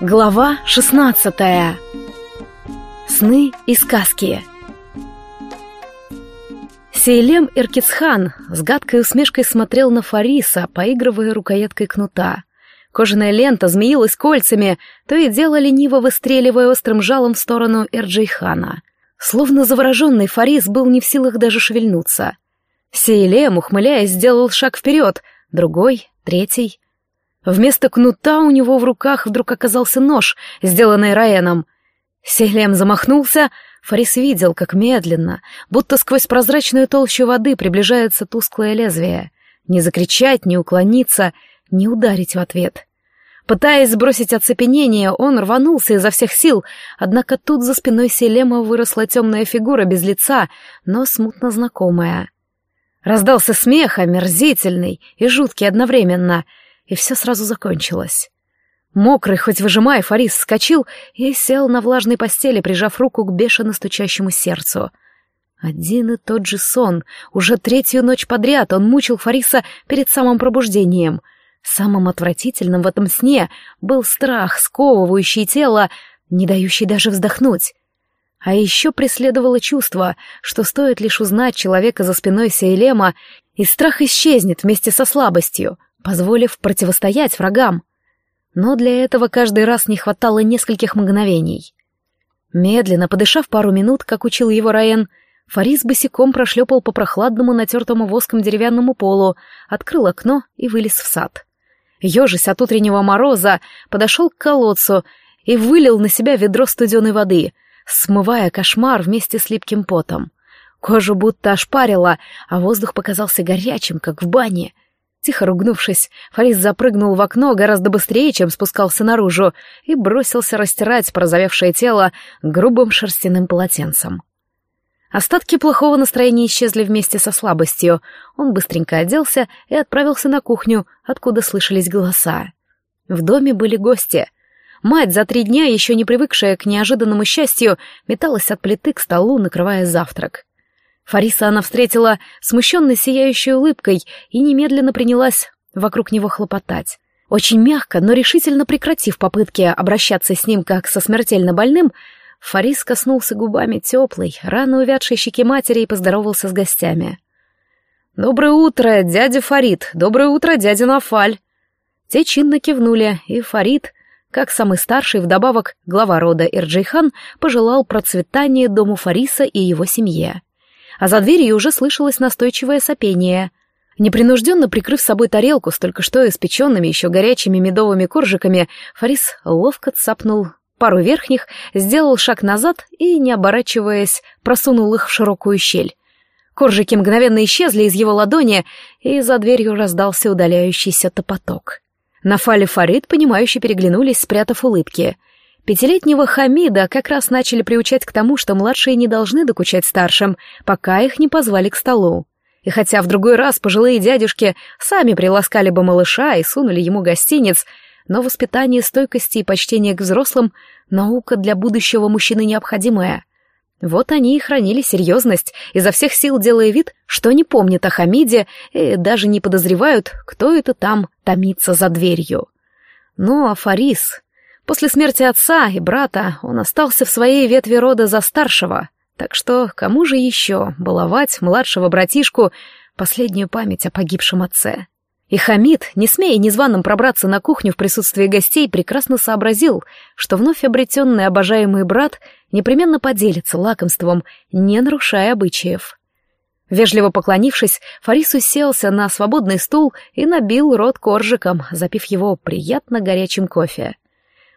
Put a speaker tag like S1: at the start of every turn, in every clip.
S1: Глава 16. Сны и сказки. Сейлем Иркицхан с гадкой усмешкой смотрел на Фариса, поигрывая рукояткой кнута. Кожаная лента змеилась кольцами, то и дело лениво выстреливая острым жалом в сторону Эрджейхана. Словно завороженный Фарис был не в силах даже шевельнуться. Сейлем, ухмыляясь, сделал шаг вперед, другой, третий — Вместо кнута у него в руках вдруг оказался нож, сделанный Раэном. Селем замахнулся, Фарис видел, как медленно, будто сквозь прозрачную толщу воды приближается тусклое лезвие. Не закричать, не уклониться, не ударить в ответ. Пытаясь сбросить оцепенение, он рванулся изо всех сил, однако тут за спиной Селема выросла темная фигура без лица, но смутно знакомая. Раздался смех, омерзительный и жуткий одновременно — и все сразу закончилось. Мокрый, хоть выжимая, Фарис вскочил и сел на влажной постели, прижав руку к бешено стучащему сердцу. Один и тот же сон. Уже третью ночь подряд он мучил Фариса перед самым пробуждением. Самым отвратительным в этом сне был страх, сковывающий тело, не дающий даже вздохнуть. А еще преследовало чувство, что стоит лишь узнать человека за спиной Сейлема, и страх исчезнет вместе со слабостью — позволив противостоять врагам. Но для этого каждый раз не хватало нескольких мгновений. Медленно, подышав пару минут, как учил его Раен, Фарис босиком прошлепал по прохладному, натертому воском деревянному полу, открыл окно и вылез в сад. Ежась от утреннего мороза, подошел к колодцу и вылил на себя ведро студеной воды, смывая кошмар вместе с липким потом. Кожу будто ошпарило, а воздух показался горячим, как в бане — Тихо ругнувшись, Фарис запрыгнул в окно гораздо быстрее, чем спускался наружу, и бросился растирать порозовевшее тело грубым шерстяным полотенцем. Остатки плохого настроения исчезли вместе со слабостью. Он быстренько оделся и отправился на кухню, откуда слышались голоса. В доме были гости. Мать, за три дня, еще не привыкшая к неожиданному счастью, металась от плиты к столу, накрывая завтрак. Фариса она встретила смущенной сияющей улыбкой и немедленно принялась вокруг него хлопотать. Очень мягко, но решительно прекратив попытки обращаться с ним как со смертельно больным, Фарис коснулся губами теплой, рано увядшей щеки матери и поздоровался с гостями. «Доброе утро, дядя Фарид! Доброе утро, дядя Нафаль!» Те чинно кивнули, и Фарид, как самый старший, вдобавок глава рода Ирджейхан, пожелал процветания дому Фариса и его семье а за дверью уже слышалось настойчивое сопение. Непринужденно прикрыв собой тарелку с только что испеченными еще горячими медовыми коржиками, Фарис ловко цапнул пару верхних, сделал шаг назад и, не оборачиваясь, просунул их в широкую щель. Коржики мгновенно исчезли из его ладони, и за дверью раздался удаляющийся топоток. Нафаль и Фарид, понимающе переглянулись, спрятав улыбки. Пятилетнего Хамида как раз начали приучать к тому, что младшие не должны докучать старшим, пока их не позвали к столу. И хотя в другой раз пожилые дядюшки сами приласкали бы малыша и сунули ему гостиниц, но воспитание стойкости и почтение к взрослым — наука для будущего мужчины необходимая. Вот они и хранили серьезность, изо всех сил делая вид, что не помнят о Хамиде и даже не подозревают, кто это там томится за дверью. Ну а Фарис, После смерти отца и брата он остался в своей ветви рода за старшего, так что кому же еще баловать младшего братишку последнюю память о погибшем отце? И Хамид, не смея незваным пробраться на кухню в присутствии гостей, прекрасно сообразил, что вновь обретенный обожаемый брат непременно поделится лакомством, не нарушая обычаев. Вежливо поклонившись, Фарис уселся на свободный стул и набил рот коржиком, запив его приятно горячим кофе.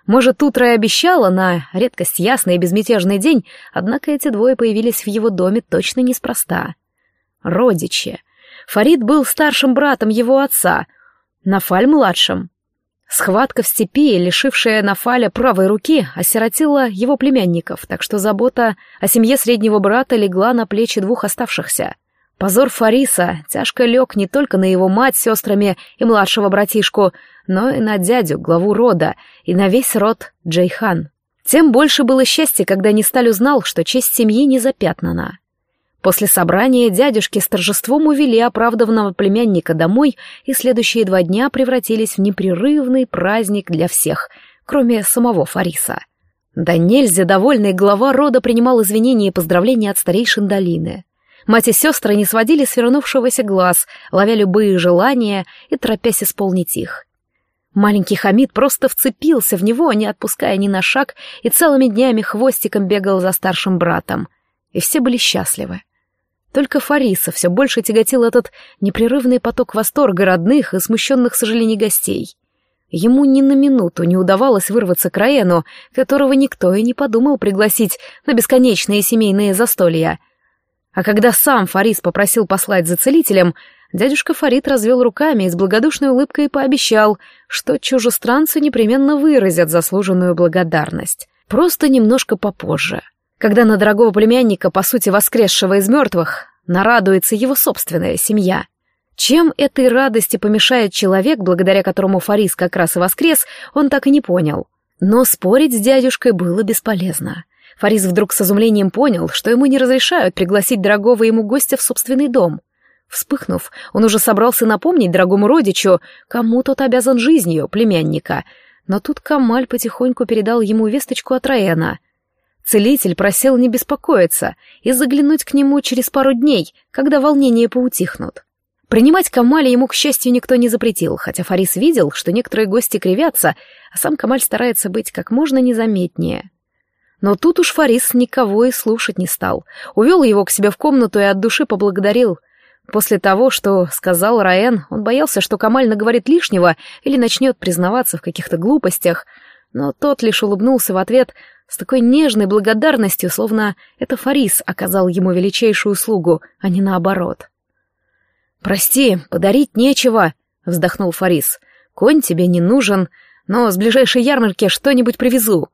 S1: Может, утро и обещало на редкость ясный и безмятежный день, однако эти двое появились в его доме точно неспроста. Родичи. Фарид был старшим братом его отца, Нафаль младшим. Схватка в степи, лишившая Нафаля правой руки, осиротила его племянников, так что забота о семье среднего брата легла на плечи двух оставшихся. Позор Фариса тяжко лег не только на его мать сестрами и младшего братишку, но и на дядю, главу рода, и на весь род Джейхан. Тем больше было счастья, когда Несталь узнал, что честь семьи не запятнана. После собрания дядюшки с торжеством увели оправданного племянника домой, и следующие два дня превратились в непрерывный праздник для всех, кроме самого Фариса. Да нельзя довольный глава рода принимал извинения и поздравления от старейшин долины. Мать и сестры не сводили свернувшегося глаз, ловя любые желания и торопясь исполнить их. Маленький Хамид просто вцепился в него, не отпуская ни на шаг, и целыми днями хвостиком бегал за старшим братом. И все были счастливы. Только Фариса все больше тяготил этот непрерывный поток восторга родных и смущенных сожалений гостей. Ему ни на минуту не удавалось вырваться к Раену, которого никто и не подумал пригласить на бесконечные семейные застолья. А когда сам Фарис попросил послать за целителем, дядюшка Фарид развел руками и с благодушной улыбкой пообещал, что чужестранцы непременно выразят заслуженную благодарность. Просто немножко попозже когда на дорогого племянника, по сути воскресшего из мертвых, нарадуется его собственная семья. Чем этой радости помешает человек, благодаря которому Фарис как раз и воскрес, он так и не понял. Но спорить с дядюшкой было бесполезно. Фарис вдруг с изумлением понял, что ему не разрешают пригласить дорогого ему гостя в собственный дом. Вспыхнув, он уже собрался напомнить дорогому родичу, кому тот обязан жизнью племянника. Но тут Камаль потихоньку передал ему весточку от Раэна — Целитель просил не беспокоиться и заглянуть к нему через пару дней, когда волнения поутихнут. Принимать Камаля ему, к счастью, никто не запретил, хотя Фарис видел, что некоторые гости кривятся, а сам Камаль старается быть как можно незаметнее. Но тут уж Фарис никого и слушать не стал. Увел его к себе в комнату и от души поблагодарил. После того, что сказал Раен, он боялся, что Камаль наговорит лишнего или начнет признаваться в каких-то глупостях, но тот лишь улыбнулся в ответ, с такой нежной благодарностью, словно это Фарис оказал ему величайшую услугу, а не наоборот. «Прости, подарить нечего», — вздохнул Фарис. «Конь тебе не нужен, но с ближайшей ярмарки что-нибудь привезу».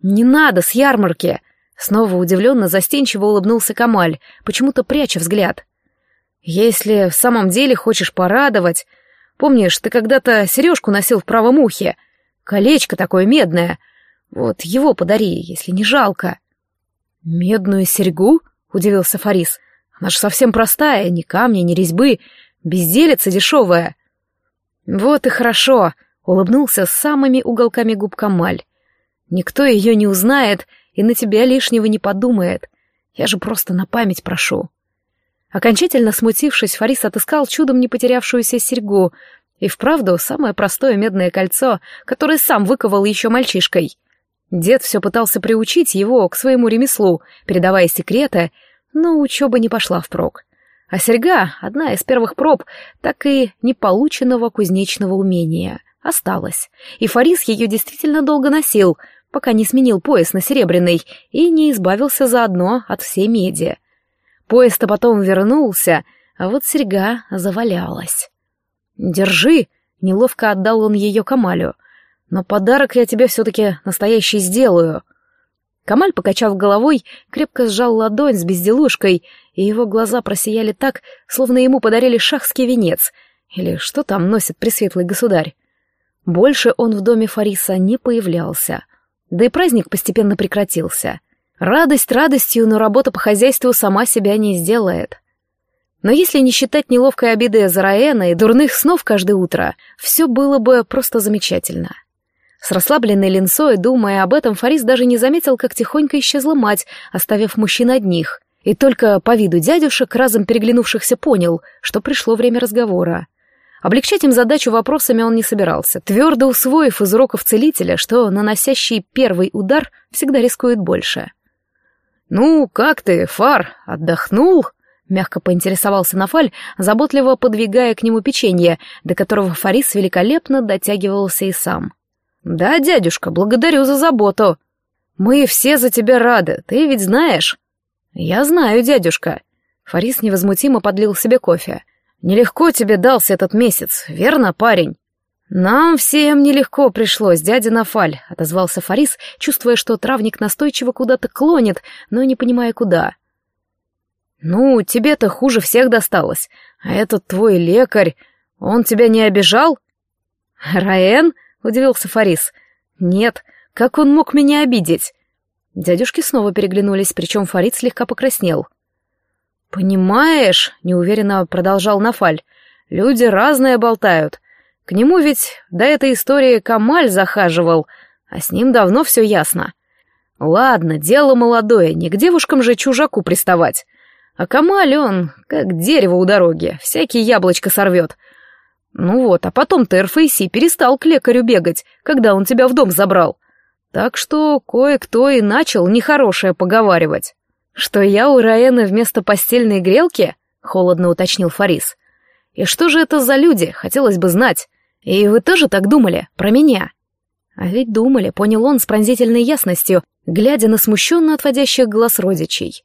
S1: «Не надо с ярмарки!» Снова удивленно застенчиво улыбнулся Камаль, почему-то пряча взгляд. «Если в самом деле хочешь порадовать... Помнишь, ты когда-то сережку носил в правом ухе? Колечко такое медное, вот его подари, если не жалко. Медную серьгу? Удивился Фарис. Она же совсем простая, ни камня, ни резьбы, безделица дешевая. Вот и хорошо, улыбнулся с самыми уголками губ Камаль. Никто ее не узнает и на тебя лишнего не подумает. Я же просто на память прошу. Окончательно смутившись, Фарис отыскал чудом не потерявшуюся серьгу, и вправду самое простое медное кольцо, которое сам выковал еще мальчишкой — Дед все пытался приучить его к своему ремеслу, передавая секреты, но учеба не пошла впрок. А серьга, одна из первых проб, так и неполученного кузнечного умения, осталась. И Фарис ее действительно долго носил, пока не сменил пояс на серебряный и не избавился заодно от всей меди. Пояс-то потом вернулся, а вот серьга завалялась. «Держи!» — неловко отдал он ее Камалю — но подарок я тебе все-таки настоящий сделаю». Камаль, покачав головой, крепко сжал ладонь с безделушкой, и его глаза просияли так, словно ему подарили шахский венец, или что там носит пресветлый государь. Больше он в доме Фариса не появлялся, да и праздник постепенно прекратился. Радость радостью, но работа по хозяйству сама себя не сделает. Но если не считать неловкой обиды Зараэна и дурных снов каждое утро, все было бы просто замечательно. С расслабленной линцой, думая об этом, Фарис даже не заметил, как тихонько исчезла мать, оставив мужчин одних. И только по виду дядюшек, разом переглянувшихся, понял, что пришло время разговора. Облегчать им задачу вопросами он не собирался, твердо усвоив из уроков целителя, что наносящий первый удар всегда рискует больше. «Ну, как ты, Фар, отдохнул?» — мягко поинтересовался Нафаль, заботливо подвигая к нему печенье, до которого Фарис великолепно дотягивался и сам. «Да, дядюшка, благодарю за заботу. Мы все за тебя рады, ты ведь знаешь». «Я знаю, дядюшка». Фарис невозмутимо подлил себе кофе. «Нелегко тебе дался этот месяц, верно, парень?» «Нам всем нелегко пришлось, дядя Нафаль», — отозвался Фарис, чувствуя, что травник настойчиво куда-то клонит, но не понимая, куда. «Ну, тебе-то хуже всех досталось, а этот твой лекарь, он тебя не обижал?» «Раэн?» — удивился Фарис. «Нет, как он мог меня обидеть?» Дядюшки снова переглянулись, причем Фарид слегка покраснел. «Понимаешь», — неуверенно продолжал Нафаль, — «люди разные болтают. К нему ведь до этой истории Камаль захаживал, а с ним давно все ясно. Ладно, дело молодое, не к девушкам же чужаку приставать. А Камаль он, как дерево у дороги, всякий яблочко сорвет. Ну вот, а потом ты, перестал к лекарю бегать, когда он тебя в дом забрал. Так что кое-кто и начал нехорошее поговаривать. Что я у Раэны вместо постельной грелки? Холодно уточнил Фарис. И что же это за люди, хотелось бы знать. И вы тоже так думали, про меня? А ведь думали, понял он с пронзительной ясностью, глядя на смущенно отводящих глаз родичей.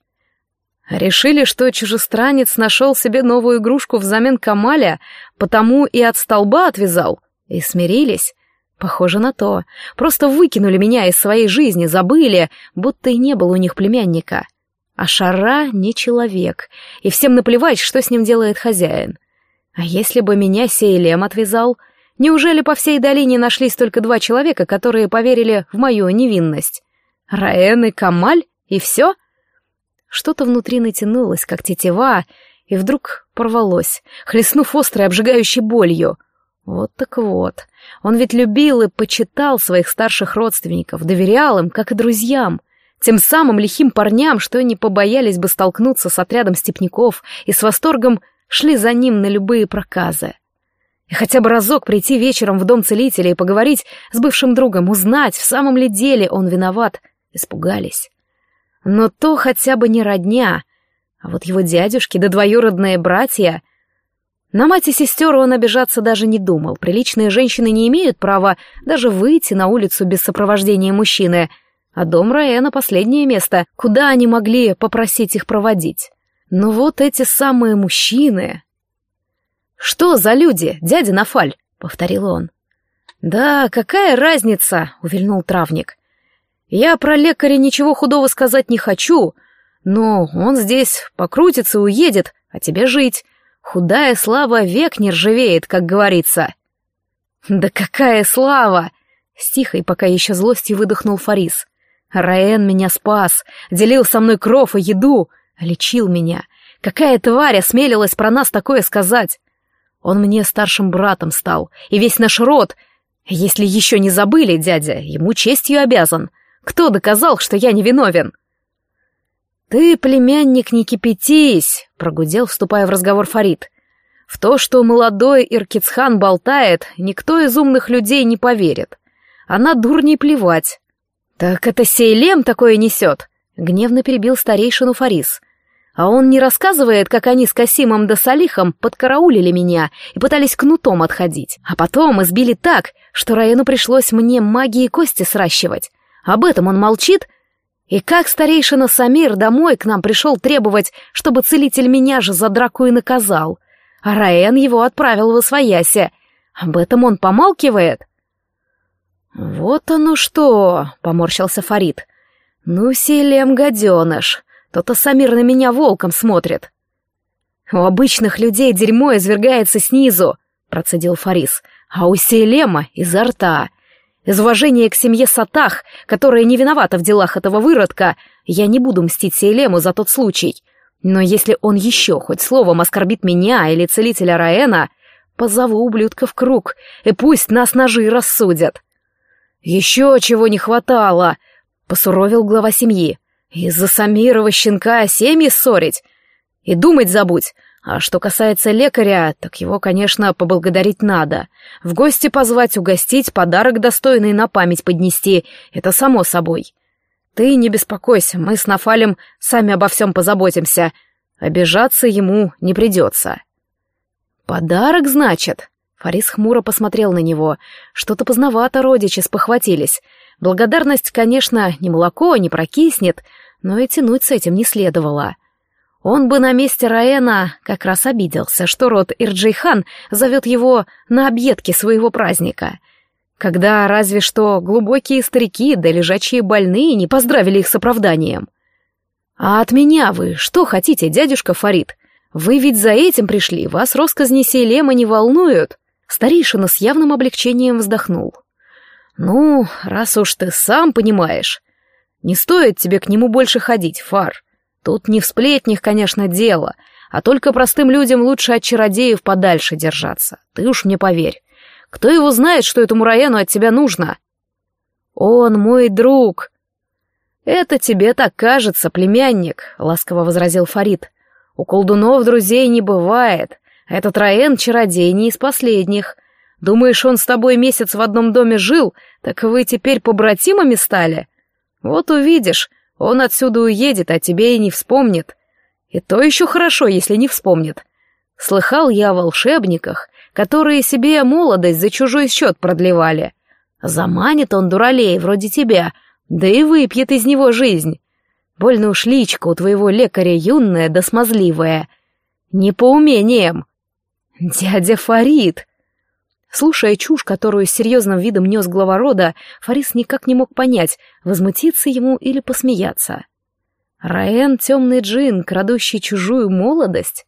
S1: Решили, что чужестранец нашел себе новую игрушку взамен Камаля, потому и от столба отвязал. И смирились. Похоже на то. Просто выкинули меня из своей жизни, забыли, будто и не было у них племянника. А Шара не человек, и всем наплевать, что с ним делает хозяин. А если бы меня Сейлем отвязал, неужели по всей долине нашлись только два человека, которые поверили в мою невинность? Раэн и Камаль? И все? Что-то внутри натянулось, как тетива, и вдруг порвалось, хлестнув острой обжигающей болью. Вот так вот. Он ведь любил и почитал своих старших родственников, доверял им, как и друзьям тем самым лихим парням, что не побоялись бы столкнуться с отрядом степняков и с восторгом шли за ним на любые проказы. И хотя бы разок прийти вечером в дом целителя и поговорить с бывшим другом, узнать, в самом ли деле он виноват, испугались. Но то хотя бы не родня, а вот его дядюшки да двоюродные братья... На мать и сестер он обижаться даже не думал. Приличные женщины не имеют права даже выйти на улицу без сопровождения мужчины — а дом Раэна — последнее место, куда они могли попросить их проводить. Но вот эти самые мужчины... «Что за люди, дядя Нафаль?» — повторил он. «Да, какая разница?» — увильнул травник. «Я про лекаря ничего худого сказать не хочу, но он здесь покрутится, уедет, а тебе жить. Худая слава век не ржавеет, как говорится». «Да какая слава!» — с тихой, пока еще злостью выдохнул Фарис. Раэн меня спас, делил со мной кров и еду, лечил меня. Какая тварь осмелилась про нас такое сказать? Он мне старшим братом стал, и весь наш род, если еще не забыли, дядя, ему честью обязан. Кто доказал, что я невиновен? «Ты, племянник, не кипятись», — прогудел, вступая в разговор Фарид. «В то, что молодой Иркицхан болтает, никто из умных людей не поверит. Она дурней плевать. «Так это Сейлем такое несет!» — гневно перебил старейшину Фарис. «А он не рассказывает, как они с Касимом да Салихом подкараулили меня и пытались кнутом отходить, а потом избили так, что Раену пришлось мне магии кости сращивать. Об этом он молчит?» И как старейшина Самир домой к нам пришел требовать, чтобы целитель меня же за драку и наказал, а Раен его отправил в Освоясе. Об этом он помалкивает?» «Вот оно что!» — поморщился Фарид. «Ну, Селем, гаденыш, то-то Самир на меня волком смотрит». «У обычных людей дерьмо извергается снизу», — процедил Фарис, «а у Селема — изо рта. Из уважения к семье Сатах, которая не виновата в делах этого выродка, я не буду мстить Сейлему за тот случай. Но если он еще хоть словом оскорбит меня или целителя Раэна, позову ублюдка в круг, и пусть нас ножи рассудят». «Еще чего не хватало!» — посуровил глава семьи. «Из-за Самирова щенка семьи ссорить? И думать забудь. А что касается лекаря, так его, конечно, поблагодарить надо. В гости позвать, угостить, подарок достойный на память поднести — это само собой. Ты не беспокойся, мы с Нафалем сами обо всем позаботимся. Обижаться ему не придется». «Подарок, значит?» Фарис хмуро посмотрел на него. Что-то поздновато родичи спохватились. Благодарность, конечно, не молоко, не прокиснет, но и тянуть с этим не следовало. Он бы на месте Раэна как раз обиделся, что род Ирджейхан зовет его на объедки своего праздника. Когда разве что глубокие старики да лежачие больные не поздравили их с оправданием. «А от меня вы что хотите, дядюшка Фарид? Вы ведь за этим пришли, вас росказни Сейлема не волнуют?» Старейшина с явным облегчением вздохнул. «Ну, раз уж ты сам понимаешь, не стоит тебе к нему больше ходить, Фар. Тут не в сплетнях, конечно, дело, а только простым людям лучше от чародеев подальше держаться. Ты уж мне поверь. Кто его знает, что этому Раену от тебя нужно? Он мой друг. Это тебе так кажется, племянник, ласково возразил Фарид. У колдунов друзей не бывает. Этот Раен чародей не из последних. Думаешь, он с тобой месяц в одном доме жил, так вы теперь побратимами стали? Вот увидишь, он отсюда уедет, а тебе и не вспомнит. И то еще хорошо, если не вспомнит. Слыхал я о волшебниках, которые себе молодость за чужой счет продлевали. Заманит он дуралей вроде тебя, да и выпьет из него жизнь. Больно уж личка у твоего лекаря юная да смазливая. Не по умениям. Дядя Фарид! Слушая чушь, которую с серьезным видом нес глава рода, Фарис никак не мог понять, возмутиться ему или посмеяться. Раэн — темный джин, крадущий чужую молодость?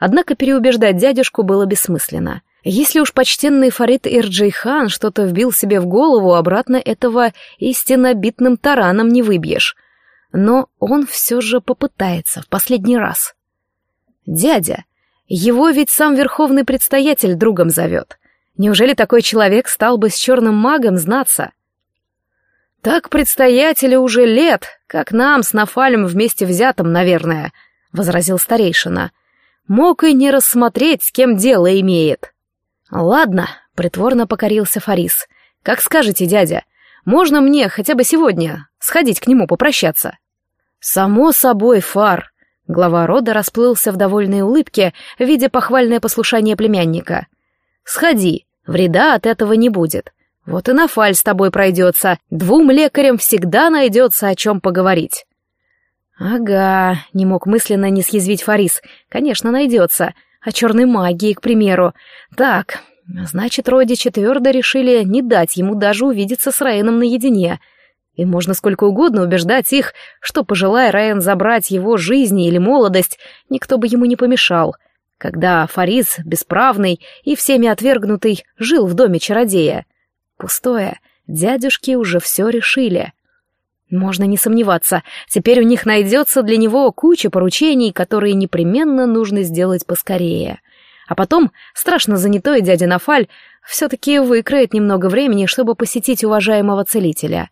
S1: Однако переубеждать дядюшку было бессмысленно. Если уж почтенный Фарид Ирджейхан что-то вбил себе в голову, обратно этого истинно битным тараном не выбьешь. Но он все же попытается в последний раз. Дядя, его ведь сам верховный предстоятель другом зовет. Неужели такой человек стал бы с черным магом знаться? Так предстоятелю уже лет, как нам с Нафалем вместе взятым, наверное, — возразил старейшина. Мог и не рассмотреть, с кем дело имеет. Ладно, — притворно покорился Фарис. Как скажете, дядя, можно мне хотя бы сегодня сходить к нему попрощаться? Само собой, Фар. Глава рода расплылся в довольной улыбке, видя похвальное послушание племянника. Сходи, вреда от этого не будет. Вот и Нафаль с тобой пройдется. Двум лекарям всегда найдется о чем поговорить. «Ага», — не мог мысленно не съязвить Фарис. «Конечно, найдется. О черной магии, к примеру. Так, значит, родичи твердо решили не дать ему даже увидеться с Райаном наедине. И можно сколько угодно убеждать их, что, пожелая Райан забрать его жизнь или молодость, никто бы ему не помешал. Когда Фарис, бесправный и всеми отвергнутый, жил в доме чародея. Пустое. Дядюшки уже все решили. Можно не сомневаться, теперь у них найдется для него куча поручений, которые непременно нужно сделать поскорее. А потом страшно занятой дядя Нафаль все-таки выкроет немного времени, чтобы посетить уважаемого целителя.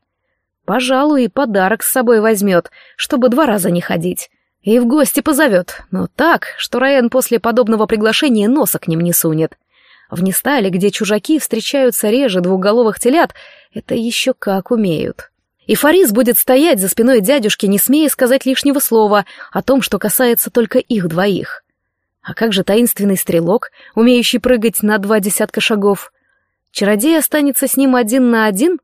S1: Пожалуй, и подарок с собой возьмет, чтобы два раза не ходить. И в гости позовет, но так, что Раен после подобного приглашения носа к ним не сунет. В Нестале, где чужаки встречаются реже двухголовых телят, это еще как умеют. И Фарис будет стоять за спиной дядюшки, не смея сказать лишнего слова о том, что касается только их двоих. А как же таинственный стрелок, умеющий прыгать на два десятка шагов? Чародей останется с ним один на один?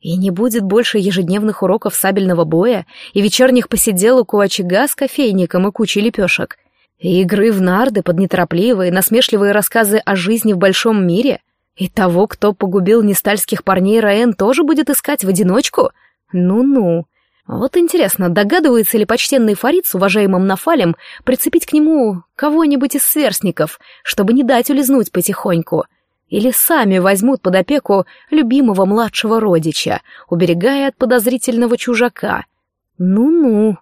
S1: И не будет больше ежедневных уроков сабельного боя и вечерних посиделок у очага с кофейником и кучей лепешек, и игры в нарды под неторопливые, насмешливые рассказы о жизни в большом мире? И того, кто погубил нестальских парней Раэн, тоже будет искать в одиночку — ну-ну. Вот интересно, догадывается ли почтенный Фарид с уважаемым Нафалем прицепить к нему кого-нибудь из сверстников, чтобы не дать улизнуть потихоньку? Или сами возьмут под опеку любимого младшего родича, уберегая от подозрительного чужака? Ну-ну.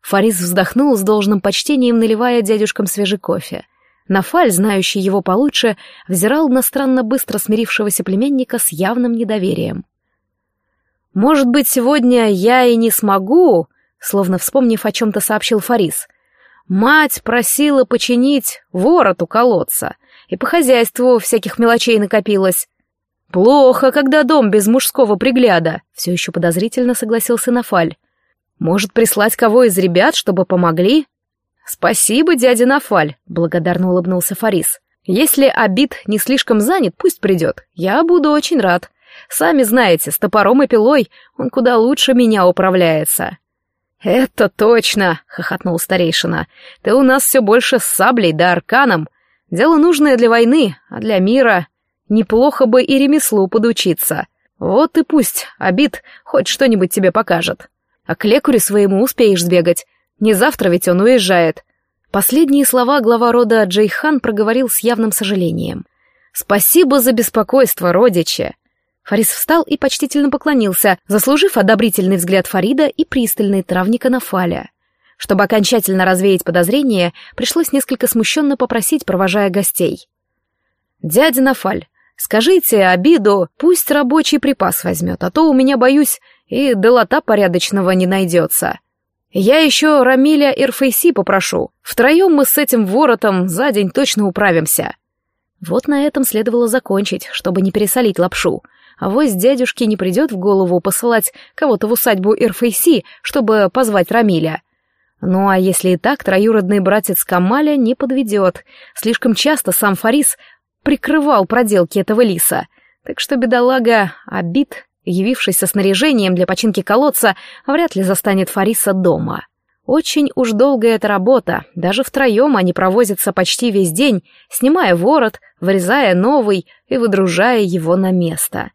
S1: Фарис вздохнул с должным почтением, наливая дядюшкам свежий кофе. Нафаль, знающий его получше, взирал на странно быстро смирившегося племенника с явным недоверием. «Может быть, сегодня я и не смогу», словно вспомнив о чем-то сообщил Фарис. «Мать просила починить ворот у колодца, и по хозяйству всяких мелочей накопилось. Плохо, когда дом без мужского пригляда», все еще подозрительно согласился Нафаль. «Может, прислать кого из ребят, чтобы помогли?» «Спасибо, дядя Нафаль», — благодарно улыбнулся Фарис. «Если Абит не слишком занят, пусть придет. Я буду очень рад». Сами знаете, с топором и пилой он куда лучше меня управляется». «Это точно!» — хохотнул старейшина. «Ты у нас все больше с саблей да арканом. Дело нужное для войны, а для мира неплохо бы и ремеслу подучиться. Вот и пусть обид хоть что-нибудь тебе покажет. А к лекарю своему успеешь сбегать. Не завтра ведь он уезжает». Последние слова глава рода Джейхан проговорил с явным сожалением. «Спасибо за беспокойство, родичи. Фарис встал и почтительно поклонился, заслужив одобрительный взгляд Фарида и пристальный травника Нафаля. Чтобы окончательно развеять подозрения, пришлось несколько смущенно попросить, провожая гостей. «Дядя Нафаль, скажите обиду, пусть рабочий припас возьмет, а то у меня, боюсь, и долота порядочного не найдется. Я еще Рамиля Ирфейси попрошу. Втроем мы с этим воротом за день точно управимся». Вот на этом следовало закончить, чтобы не пересолить лапшу. А вось дядюшке не придет в голову посылать кого-то в усадьбу Ирфейси, чтобы позвать Рамиля. Ну а если и так, троюродный братец Камаля не подведет. Слишком часто сам Фарис прикрывал проделки этого лиса. Так что бедолага обид, явившись со снаряжением для починки колодца, вряд ли застанет Фариса дома. Очень уж долгая эта работа, даже втроем они провозятся почти весь день, снимая ворот, вырезая новый и выдружая его на место.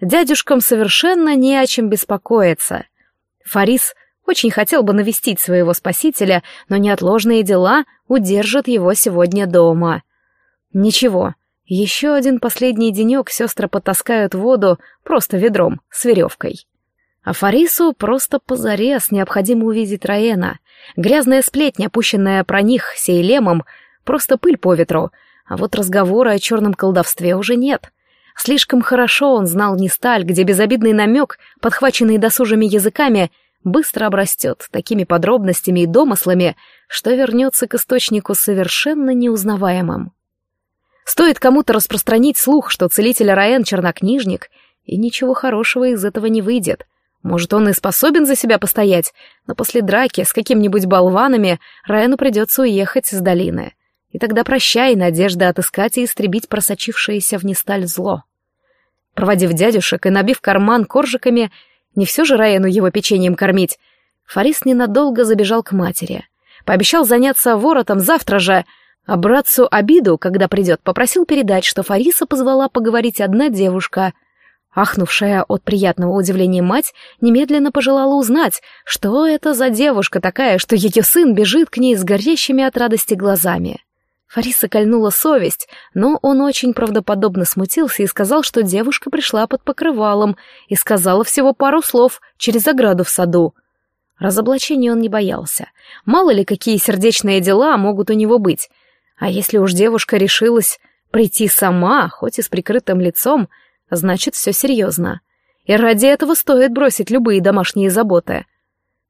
S1: Дядюшкам совершенно не о чем беспокоиться. Фарис очень хотел бы навестить своего спасителя, но неотложные дела удержат его сегодня дома. Ничего, еще один последний денек сестры потаскают воду просто ведром с веревкой. А Фарису просто позарез необходимо увидеть Раена. Грязная сплетня, опущенная про них сейлемом, просто пыль по ветру, а вот разговора о черном колдовстве уже нет. Слишком хорошо он знал Несталь, где безобидный намек, подхваченный досужими языками, быстро обрастет такими подробностями и домыслами, что вернется к источнику совершенно неузнаваемым. Стоит кому-то распространить слух, что целитель Раен — чернокнижник, и ничего хорошего из этого не выйдет. Может, он и способен за себя постоять, но после драки с какими-нибудь болванами Райану придется уехать с долины. И тогда прощай надежда отыскать и истребить просочившееся в Несталь зло. Проводив дядюшек и набив карман коржиками, не все же Райану его печеньем кормить, Фарис ненадолго забежал к матери. Пообещал заняться воротом завтра же, а братцу обиду, когда придет, попросил передать, что Фариса позвала поговорить одна девушка — Ахнувшая от приятного удивления мать немедленно пожелала узнать, что это за девушка такая, что ее сын бежит к ней с горящими от радости глазами. Фариса кольнула совесть, но он очень правдоподобно смутился и сказал, что девушка пришла под покрывалом и сказала всего пару слов через ограду в саду. Разоблачения он не боялся. Мало ли, какие сердечные дела могут у него быть. А если уж девушка решилась прийти сама, хоть и с прикрытым лицом, Значит, все серьезно. И ради этого стоит бросить любые домашние заботы.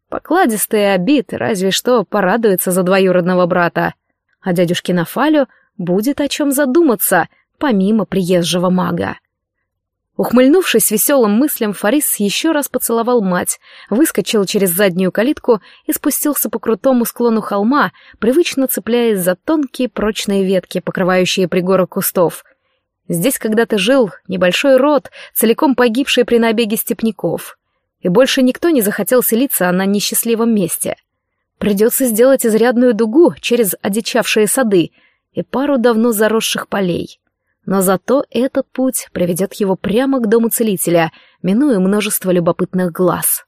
S1: Покладистые обид разве что порадуется за двоюродного брата. А дядюшке Нафалю будет о чем задуматься, помимо приезжего мага. Ухмыльнувшись веселым мыслям, Фарис еще раз поцеловал мать, выскочил через заднюю калитку и спустился по крутому склону холма, привычно цепляясь за тонкие прочные ветки, покрывающие пригорок кустов — Здесь когда-то жил небольшой род, целиком погибший при набеге степняков. И больше никто не захотел селиться на несчастливом месте. Придется сделать изрядную дугу через одичавшие сады и пару давно заросших полей. Но зато этот путь приведет его прямо к дому целителя, минуя множество любопытных глаз.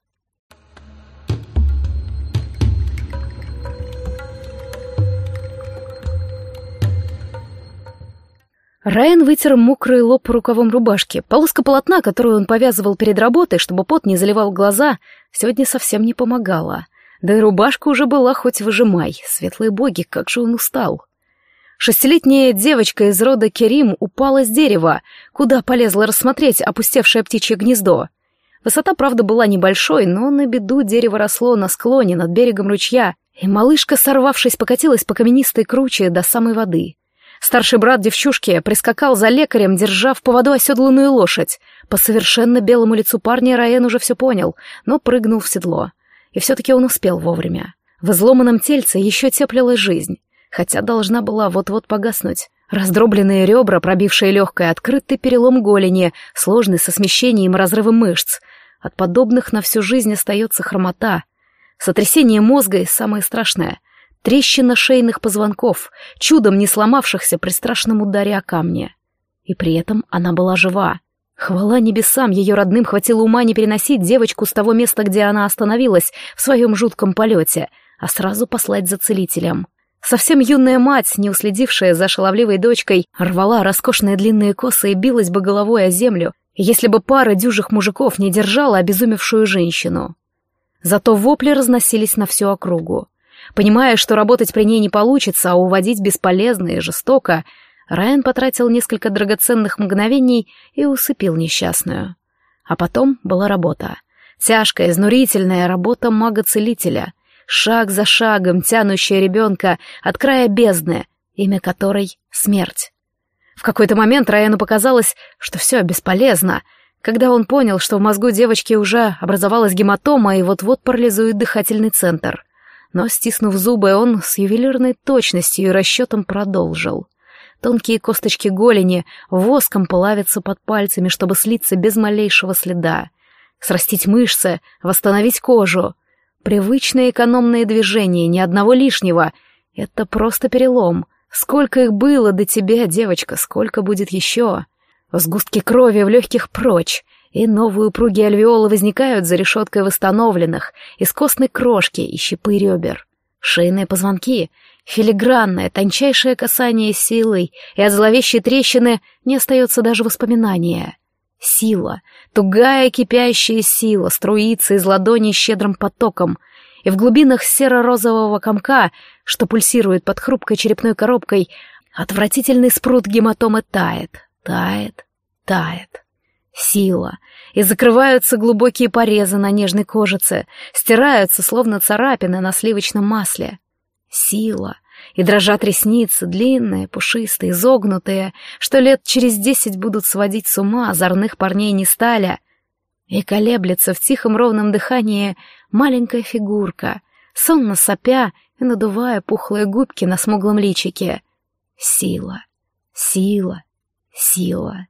S1: Райан вытер мокрый лоб рукавом рубашки. Полоска полотна, которую он повязывал перед работой, чтобы пот не заливал глаза, сегодня совсем не помогала. Да и рубашка уже была хоть выжимай. Светлые боги, как же он устал. Шестилетняя девочка из рода Керим упала с дерева, куда полезла рассмотреть опустевшее птичье гнездо. Высота, правда, была небольшой, но на беду дерево росло на склоне над берегом ручья, и малышка, сорвавшись, покатилась по каменистой круче до самой воды. Старший брат девчушки прискакал за лекарем, держа в поводу оседланную лошадь. По совершенно белому лицу парня Раен уже все понял, но прыгнул в седло. И все-таки он успел вовремя. В изломанном тельце еще теплилась жизнь, хотя должна была вот-вот погаснуть. Раздробленные ребра, пробившие легкое, открытый перелом голени, сложный со смещением и разрывом мышц. От подобных на всю жизнь остается хромота. Сотрясение мозга и самое страшное — трещина шейных позвонков, чудом не сломавшихся при страшном ударе о камни. И при этом она была жива. Хвала небесам, ее родным хватило ума не переносить девочку с того места, где она остановилась в своем жутком полете, а сразу послать за целителем. Совсем юная мать, не уследившая за шаловливой дочкой, рвала роскошные длинные косы и билась бы головой о землю, если бы пара дюжих мужиков не держала обезумевшую женщину. Зато вопли разносились на всю округу. Понимая, что работать при ней не получится, а уводить бесполезно и жестоко, Райан потратил несколько драгоценных мгновений и усыпил несчастную. А потом была работа. Тяжкая, изнурительная работа мага-целителя. Шаг за шагом тянущая ребенка от края бездны, имя которой — смерть. В какой-то момент Райану показалось, что все бесполезно, когда он понял, что в мозгу девочки уже образовалась гематома и вот-вот парализует дыхательный центр. Но, стиснув зубы, он с ювелирной точностью и расчетом продолжил. Тонкие косточки голени воском плавятся под пальцами, чтобы слиться без малейшего следа. Срастить мышцы, восстановить кожу. Привычные экономные движения, ни одного лишнего. Это просто перелом. Сколько их было до тебя, девочка, сколько будет еще? Сгустки крови в легких прочь, и новые упругие альвеолы возникают за решеткой восстановленных, из костной крошки и щепы ребер. Шейные позвонки, филигранное, тончайшее касание силой, и от зловещей трещины не остается даже воспоминания. Сила, тугая кипящая сила, струится из ладони щедрым потоком, и в глубинах серо-розового комка, что пульсирует под хрупкой черепной коробкой, отвратительный спрут гематомы тает, тает, тает. Сила. И закрываются глубокие порезы на нежной кожице, стираются, словно царапины на сливочном масле. Сила. И дрожат ресницы, длинные, пушистые, изогнутые, что лет через десять будут сводить с ума озорных парней не сталя. И колеблется в тихом ровном дыхании маленькая фигурка, сонно сопя и надувая пухлые губки на смуглом личике. Сила, сила, сила.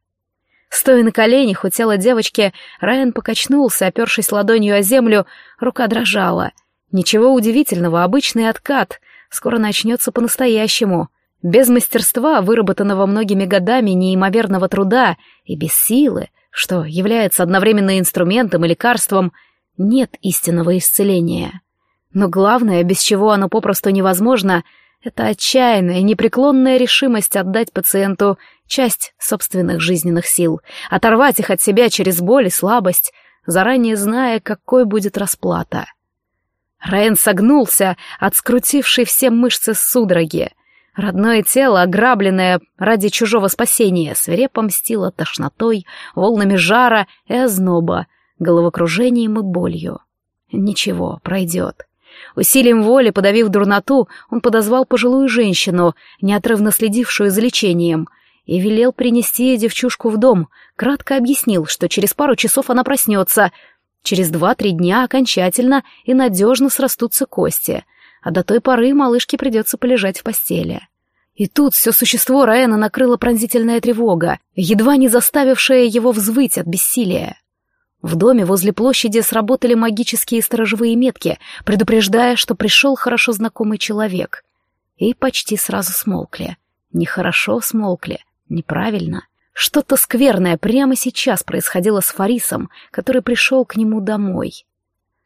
S1: Стоя на коленях у тела девочки, Райан покачнулся, опершись ладонью о землю, рука дрожала. Ничего удивительного, обычный откат. Скоро начнется по-настоящему. Без мастерства, выработанного многими годами неимоверного труда, и без силы, что является одновременно инструментом и лекарством, нет истинного исцеления. Но главное, без чего оно попросту невозможно — это отчаянная, непреклонная решимость отдать пациенту часть собственных жизненных сил, оторвать их от себя через боль и слабость, заранее зная, какой будет расплата. Райан согнулся от скрутившей все мышцы судороги. Родное тело, ограбленное ради чужого спасения, свирепо мстило тошнотой, волнами жара и озноба, головокружением и болью. Ничего, пройдет. Усилием воли, подавив дурноту, он подозвал пожилую женщину, неотрывно следившую за лечением, и велел принести девчушку в дом, кратко объяснил, что через пару часов она проснется. Через два-три дня окончательно и надежно срастутся кости, а до той поры малышке придется полежать в постели. И тут все существо Раэна накрыла пронзительная тревога, едва не заставившая его взвыть от бессилия. В доме возле площади сработали магические сторожевые метки, предупреждая, что пришел хорошо знакомый человек. И почти сразу смолкли. Нехорошо смолкли. Неправильно. Что-то скверное прямо сейчас происходило с Фарисом, который пришел к нему домой.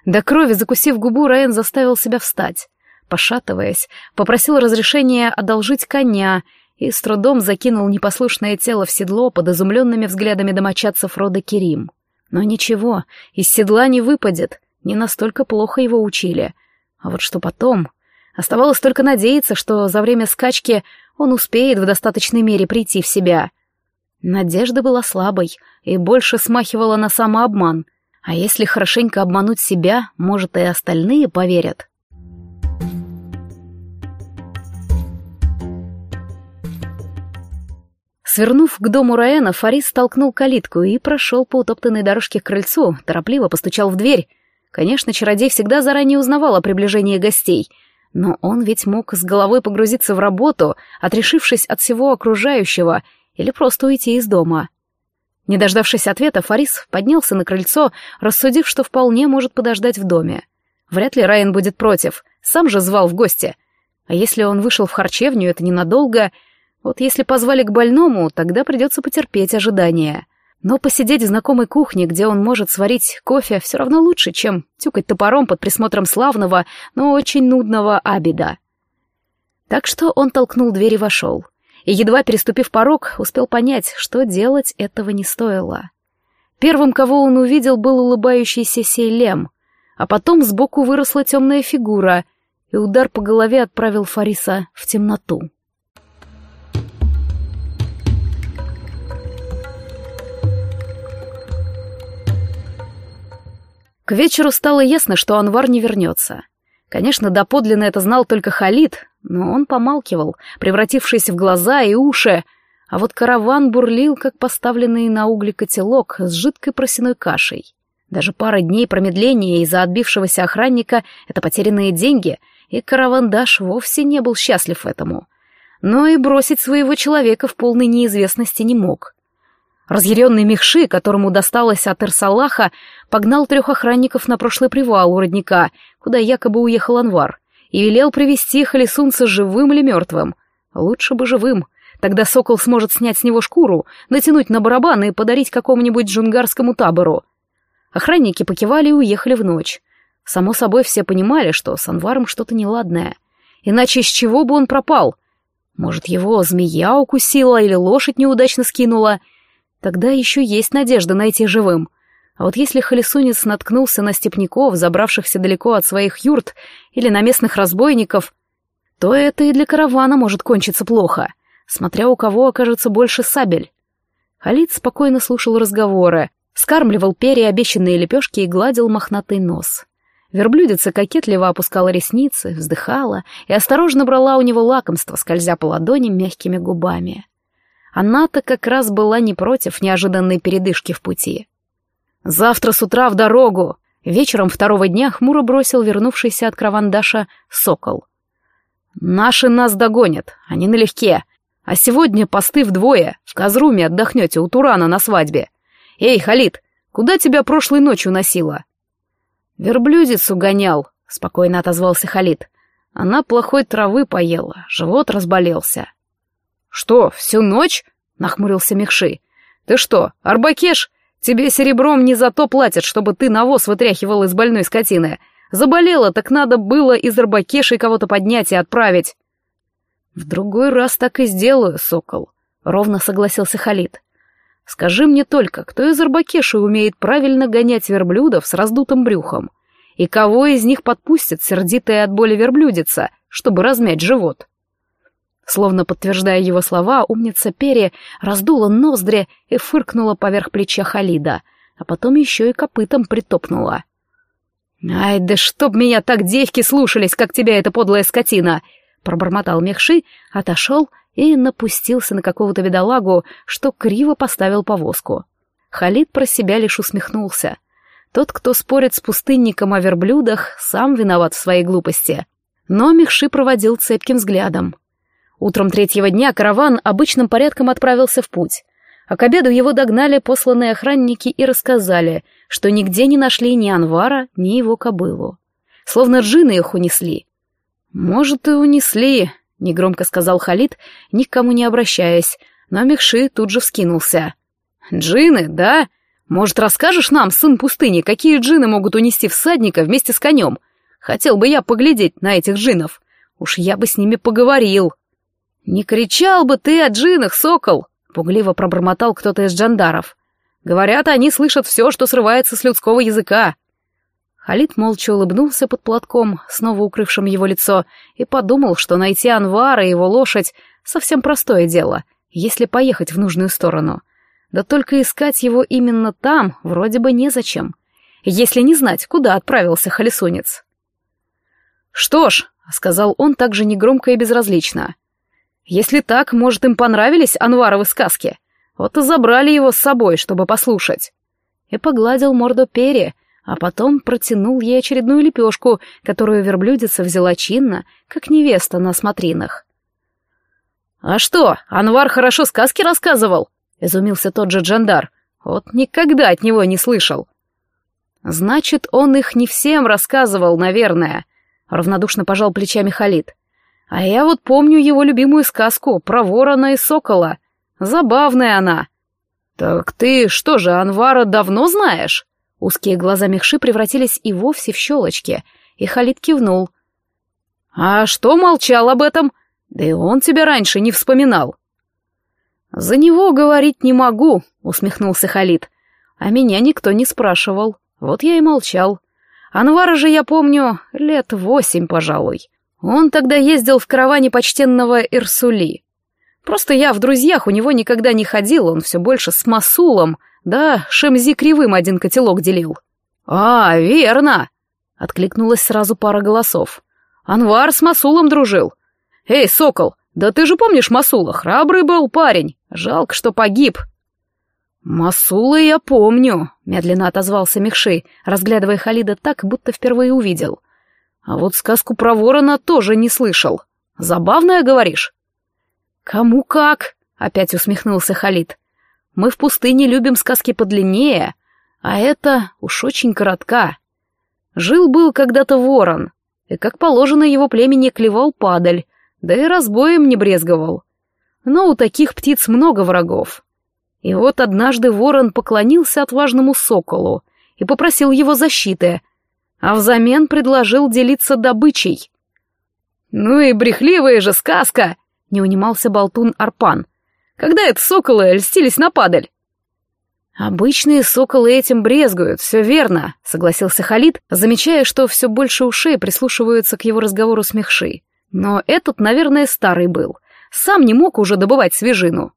S1: До крови, закусив губу, Раен заставил себя встать. Пошатываясь, попросил разрешения одолжить коня и с трудом закинул непослушное тело в седло под изумленными взглядами домочадцев рода Керим. Но ничего, из седла не выпадет, не настолько плохо его учили. А вот что потом? Оставалось только надеяться, что за время скачки он успеет в достаточной мере прийти в себя. Надежда была слабой и больше смахивала на самообман. А если хорошенько обмануть себя, может, и остальные поверят. Свернув к дому Раэна, Фарис столкнул калитку и прошел по утоптанной дорожке к крыльцу, торопливо постучал в дверь. Конечно, чародей всегда заранее узнавал о приближении гостей, но он ведь мог с головой погрузиться в работу, отрешившись от всего окружающего, или просто уйти из дома. Не дождавшись ответа, Фарис поднялся на крыльцо, рассудив, что вполне может подождать в доме. Вряд ли Райан будет против, сам же звал в гости. А если он вышел в харчевню, это ненадолго — вот если позвали к больному, тогда придется потерпеть ожидания. Но посидеть в знакомой кухне, где он может сварить кофе, все равно лучше, чем тюкать топором под присмотром славного, но очень нудного Абида. Так что он толкнул дверь и вошел. И, едва переступив порог, успел понять, что делать этого не стоило. Первым, кого он увидел, был улыбающийся Сейлем. а потом сбоку выросла темная фигура, и удар по голове отправил Фариса в темноту. К вечеру стало ясно, что Анвар не вернется. Конечно, доподлинно это знал только Халид, но он помалкивал, превратившись в глаза и уши, а вот караван бурлил, как поставленный на угли котелок с жидкой просяной кашей. Даже пара дней промедления из-за отбившегося охранника — это потерянные деньги, и каравандаш вовсе не был счастлив этому. Но и бросить своего человека в полной неизвестности не мог. Разъяренный Мехши, которому досталось от Ирсалаха, погнал трех охранников на прошлый привал у родника, куда якобы уехал Анвар, и велел привести Халисунца живым или мертвым. Лучше бы живым. Тогда сокол сможет снять с него шкуру, натянуть на барабан и подарить какому-нибудь джунгарскому табору. Охранники покивали и уехали в ночь. Само собой, все понимали, что с Анваром что-то неладное. Иначе с чего бы он пропал? Может, его змея укусила или лошадь неудачно скинула — Тогда еще есть надежда найти живым. А вот если Холесунец наткнулся на степняков, забравшихся далеко от своих юрт, или на местных разбойников, то это и для каравана может кончиться плохо, смотря у кого окажется больше сабель. Халид спокойно слушал разговоры, скармливал перья обещанные лепешки и гладил мохнатый нос. Верблюдица кокетливо опускала ресницы, вздыхала и осторожно брала у него лакомство, скользя по ладони мягкими губами. Она-то как раз была не против неожиданной передышки в пути. «Завтра с утра в дорогу!» Вечером второго дня хмуро бросил вернувшийся от Кравандаша сокол. «Наши нас догонят, они налегке. А сегодня посты вдвое, в Казруме отдохнете у Турана на свадьбе. Эй, Халид, куда тебя прошлой ночью носила?» «Верблюдицу гонял», — спокойно отозвался Халид. «Она плохой травы поела, живот разболелся. «Что, всю ночь?» — нахмурился Мехши. «Ты что, Арбакеш? Тебе серебром не за то платят, чтобы ты навоз вытряхивал из больной скотины. Заболела, так надо было из Арбакешей кого-то поднять и отправить». «В другой раз так и сделаю, сокол», — ровно согласился Халид. «Скажи мне только, кто из Арбакеши умеет правильно гонять верблюдов с раздутым брюхом? И кого из них подпустит сердитая от боли верблюдица, чтобы размять живот?» Словно подтверждая его слова, умница Перри раздула ноздри и фыркнула поверх плеча Халида, а потом еще и копытом притопнула. «Ай, да чтоб меня так девки слушались, как тебя эта подлая скотина!» Пробормотал Мехши, отошел и напустился на какого-то бедолагу, что криво поставил повозку. Халид про себя лишь усмехнулся. Тот, кто спорит с пустынником о верблюдах, сам виноват в своей глупости. Но Мехши проводил цепким взглядом. Утром третьего дня караван обычным порядком отправился в путь, а к обеду его догнали посланные охранники и рассказали, что нигде не нашли ни Анвара, ни его кобылу. Словно джины их унесли. «Может, и унесли», — негромко сказал Халид, никому не обращаясь, но Мехши тут же вскинулся. «Джины, да? Может, расскажешь нам, сын пустыни, какие джины могут унести всадника вместе с конем? Хотел бы я поглядеть на этих джинов. Уж я бы с ними поговорил». «Не кричал бы ты о джинах, сокол!» — пугливо пробормотал кто-то из джандаров. «Говорят, они слышат все, что срывается с людского языка». Халид молча улыбнулся под платком, снова укрывшим его лицо, и подумал, что найти Анвара и его лошадь — совсем простое дело, если поехать в нужную сторону. Да только искать его именно там вроде бы незачем, если не знать, куда отправился Халисунец. «Что ж», — сказал он также негромко и безразлично, — если так, может, им понравились Анваровы сказки? Вот и забрали его с собой, чтобы послушать. И погладил морду Перри, а потом протянул ей очередную лепешку, которую верблюдица взяла чинно, как невеста на смотринах. «А что, Анвар хорошо сказки рассказывал?» — изумился тот же Джандар. «Вот никогда от него не слышал». «Значит, он их не всем рассказывал, наверное», — равнодушно пожал плечами Халид. А я вот помню его любимую сказку про ворона и сокола. Забавная она. Так ты что же, Анвара давно знаешь? Узкие глаза Мехши превратились и вовсе в щелочки, и Халид кивнул. А что молчал об этом? Да и он тебя раньше не вспоминал. За него говорить не могу, усмехнулся Халид. А меня никто не спрашивал. Вот я и молчал. Анвара же я помню лет восемь, пожалуй. Он тогда ездил в караване почтенного Ирсули. Просто я в друзьях у него никогда не ходил, он все больше с Масулом, да, Шемзи Кривым один котелок делил. «А, верно!» — откликнулась сразу пара голосов. «Анвар с Масулом дружил. Эй, сокол, да ты же помнишь Масула, храбрый был парень. Жалко, что погиб». «Масула я помню», — медленно отозвался Мехши, разглядывая Халида так, будто впервые увидел. «А вот сказку про ворона тоже не слышал. Забавная, говоришь?» «Кому как?» — опять усмехнулся Халид. «Мы в пустыне любим сказки подлиннее, а это уж очень коротка. Жил-был когда-то ворон, и, как положено, его племени клевал падаль, да и разбоем не брезговал. Но у таких птиц много врагов. И вот однажды ворон поклонился отважному соколу и попросил его защиты, а взамен предложил делиться добычей. «Ну и брехливая же сказка!» — не унимался болтун Арпан. «Когда это соколы льстились на падаль?» «Обычные соколы этим брезгуют, все верно», — согласился Халид, замечая, что все больше ушей прислушиваются к его разговору с Мехши. Но этот, наверное, старый был. Сам не мог уже добывать свежину.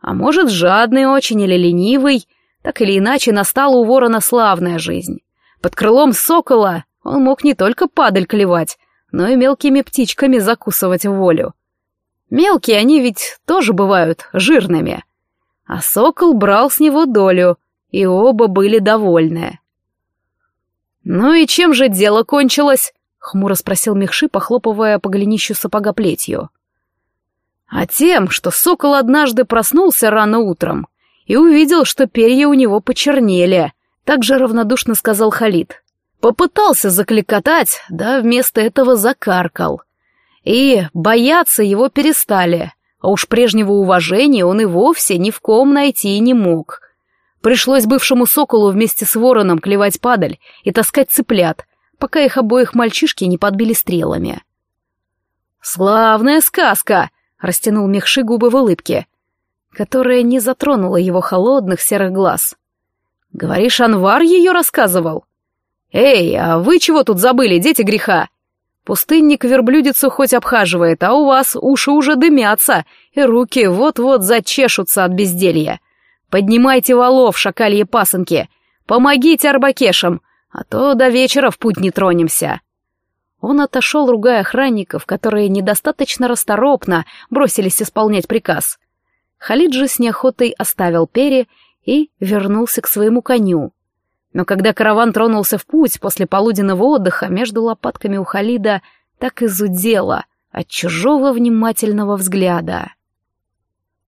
S1: А может, жадный очень или ленивый. Так или иначе, настала у ворона славная жизнь. Под крылом сокола он мог не только падаль клевать, но и мелкими птичками закусывать волю. Мелкие они ведь тоже бывают жирными. А сокол брал с него долю, и оба были довольны. «Ну и чем же дело кончилось?» — хмуро спросил Мехши, похлопывая по голенищу сапога плетью а тем, что сокол однажды проснулся рано утром и увидел, что перья у него почернели, так же равнодушно сказал Халид. Попытался закликотать, да вместо этого закаркал. И бояться его перестали, а уж прежнего уважения он и вовсе ни в ком найти не мог. Пришлось бывшему соколу вместе с вороном клевать падаль и таскать цыплят, пока их обоих мальчишки не подбили стрелами. «Славная сказка!» растянул Мехши губы в улыбке, которая не затронула его холодных серых глаз. «Говоришь, Анвар ее рассказывал? Эй, а вы чего тут забыли, дети греха? Пустынник верблюдицу хоть обхаживает, а у вас уши уже дымятся, и руки вот-вот зачешутся от безделья. Поднимайте валов, шакальи пасынки, помогите арбакешам, а то до вечера в путь не тронемся». Он отошел, ругая охранников, которые недостаточно расторопно бросились исполнять приказ. Халид же с неохотой оставил Пери и вернулся к своему коню. Но когда караван тронулся в путь после полуденного отдыха, между лопатками у Халида так и зудело от чужого внимательного взгляда.